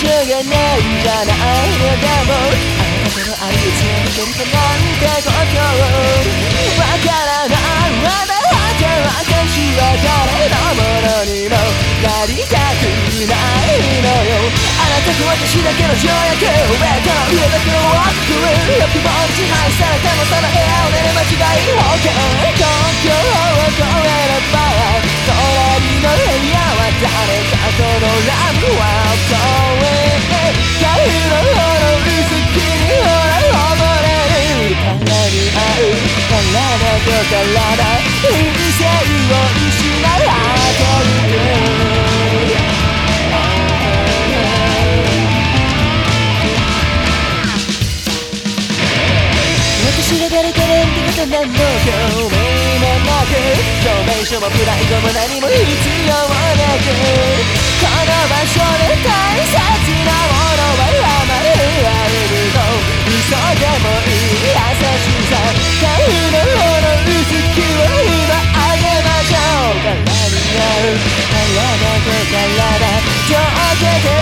しょうがないじゃない。のでもあなたの愛を続けるかなんてことわからない。まだ私は誰のものにもなりたくないのよあなたと私だけの条約上から上だけのワーク欲望に支配されたもその部屋を寝る間違い保険せなの証明もなく証明書もプライドも何も必要なくこの場所で大切なものはあまりあるの嘘でもいい優しさ買うの方の薄気を今あげましょう空になる泡の手からだ上下で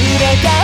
れた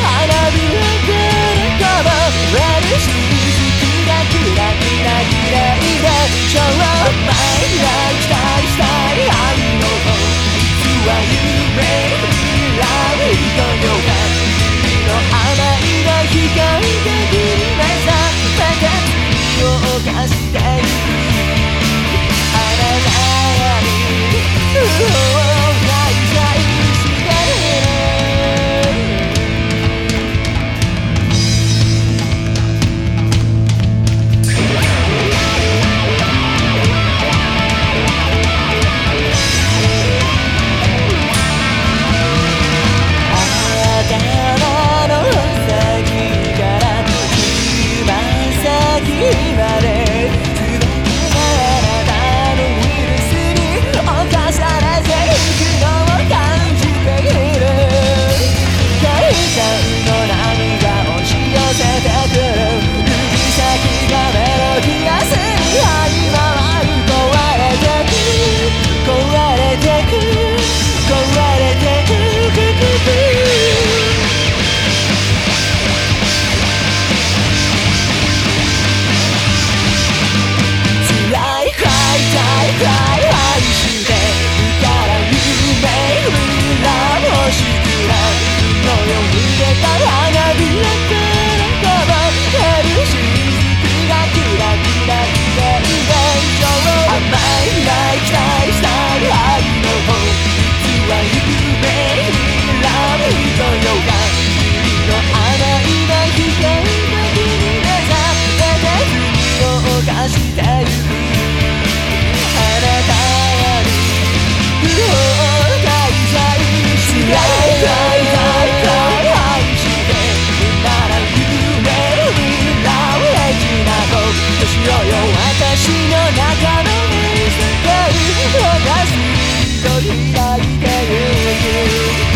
day will